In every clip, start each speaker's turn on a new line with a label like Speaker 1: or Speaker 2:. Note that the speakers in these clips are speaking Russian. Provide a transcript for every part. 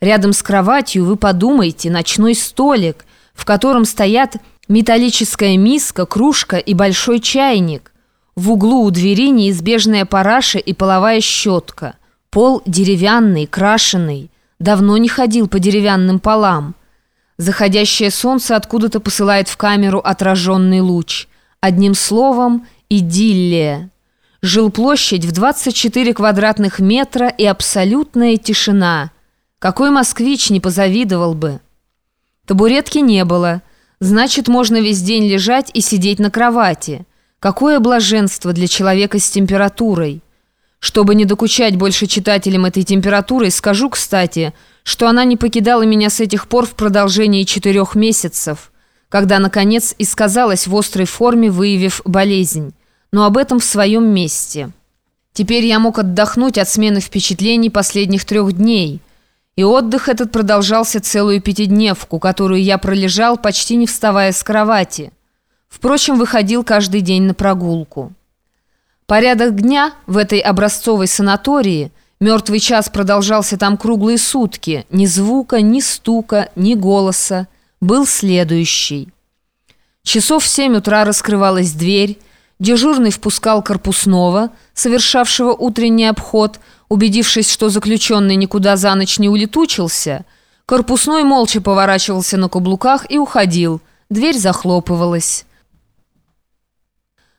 Speaker 1: Рядом с кроватью вы подумайте ночной столик, в котором стоят металлическая миска, кружка и большой чайник. В углу у двери неизбежная параша и половая щетка. Пол деревянный, крашеный. Давно не ходил по деревянным полам. Заходящее солнце откуда-то посылает в камеру отраженный луч. Одним словом, идиллия. Жилплощадь в 24 квадратных метра и абсолютная тишина. Какой москвич не позавидовал бы. Табуретки не было. Значит, можно весь день лежать и сидеть на кровати. Какое блаженство для человека с температурой. Чтобы не докучать больше читателям этой температурой, скажу, кстати, что она не покидала меня с этих пор в продолжении четырех месяцев, когда, наконец, и сказалась в острой форме, выявив болезнь но об этом в своем месте. Теперь я мог отдохнуть от смены впечатлений последних трех дней. И отдых этот продолжался целую пятидневку, которую я пролежал, почти не вставая с кровати. Впрочем, выходил каждый день на прогулку. Порядок дня в этой образцовой санатории, мертвый час продолжался там круглые сутки, ни звука, ни стука, ни голоса, был следующий. Часов в семь утра раскрывалась дверь, Дежурный впускал корпусного, совершавшего утренний обход, убедившись, что заключенный никуда за ночь не улетучился. Корпусной молча поворачивался на каблуках и уходил. Дверь захлопывалась.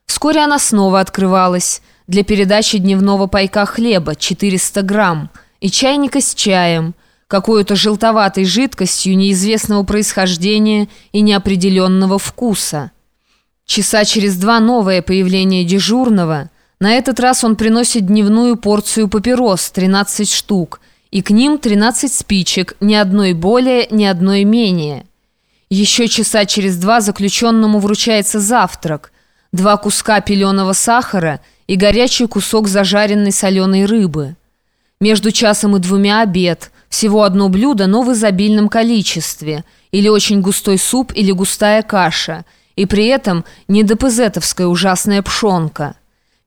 Speaker 1: Вскоре она снова открывалась для передачи дневного пайка хлеба 400 грамм и чайника с чаем, какой-то желтоватой жидкостью неизвестного происхождения и неопределенного вкуса. Часа через два новое появление дежурного. На этот раз он приносит дневную порцию папирос, 13 штук, и к ним 13 спичек, ни одной более, ни одной менее. Еще часа через два заключенному вручается завтрак, два куска пеленого сахара и горячий кусок зажаренной соленой рыбы. Между часом и двумя обед, всего одно блюдо, но в изобильном количестве, или очень густой суп, или густая каша – и при этом не допызетовская ужасная пшонка.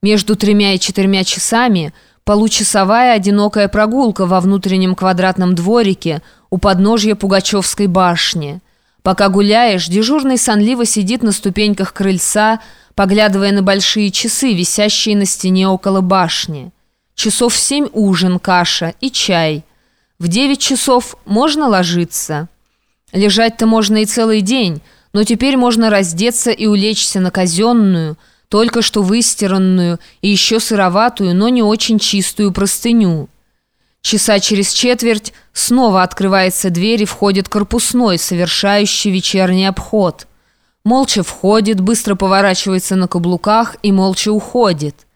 Speaker 1: Между тремя и четырьмя часами получасовая одинокая прогулка во внутреннем квадратном дворике у подножья Пугачевской башни. Пока гуляешь, дежурный сонливо сидит на ступеньках крыльца, поглядывая на большие часы, висящие на стене около башни. Часов семь ужин, каша и чай. В девять часов можно ложиться. Лежать-то можно и целый день – но теперь можно раздеться и улечься на казенную, только что выстиранную и еще сыроватую, но не очень чистую простыню. Часа через четверть снова открывается дверь и входит корпусной, совершающий вечерний обход. Молча входит, быстро поворачивается на каблуках и молча уходит.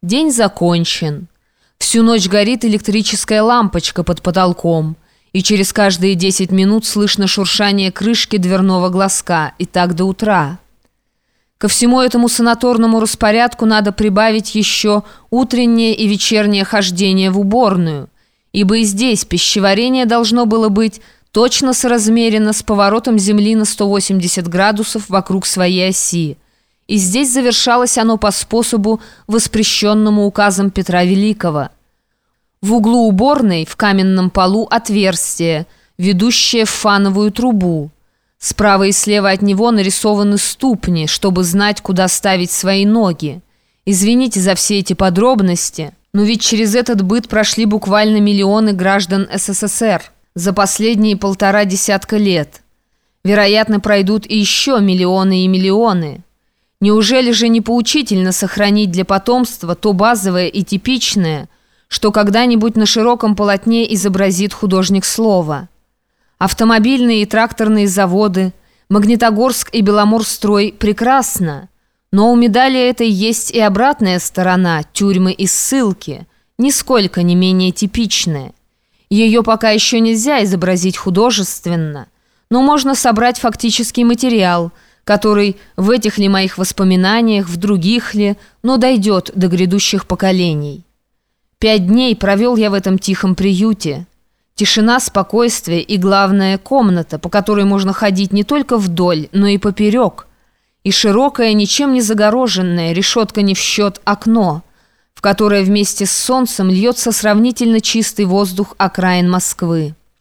Speaker 1: День закончен. Всю ночь горит электрическая лампочка под потолком – и через каждые 10 минут слышно шуршание крышки дверного глазка, и так до утра. Ко всему этому санаторному распорядку надо прибавить еще утреннее и вечернее хождение в уборную, ибо и здесь пищеварение должно было быть точно соразмерено с поворотом Земли на 180 градусов вокруг своей оси. И здесь завершалось оно по способу, воспрещенному указом Петра Великого – в углу уборной в каменном полу отверстие, ведущее в фановую трубу. Справа и слева от него нарисованы ступни, чтобы знать, куда ставить свои ноги. Извините за все эти подробности, но ведь через этот быт прошли буквально миллионы граждан СССР за последние полтора десятка лет. Вероятно, пройдут и еще миллионы и миллионы. Неужели же не поучительно сохранить для потомства то базовое и типичное – что когда-нибудь на широком полотне изобразит художник слова. Автомобильные и тракторные заводы, Магнитогорск и Беломорстрой прекрасно, но у медали этой есть и обратная сторона, тюрьмы и ссылки, нисколько не менее типичная. Ее пока еще нельзя изобразить художественно, но можно собрать фактический материал, который в этих ли моих воспоминаниях, в других ли, но дойдет до грядущих поколений. Пять дней провел я в этом тихом приюте. Тишина, спокойствие и, главное, комната, по которой можно ходить не только вдоль, но и поперек. И широкое, ничем не загороженное, решетка не в счет, окно, в которое вместе с солнцем льется сравнительно чистый воздух окраин Москвы.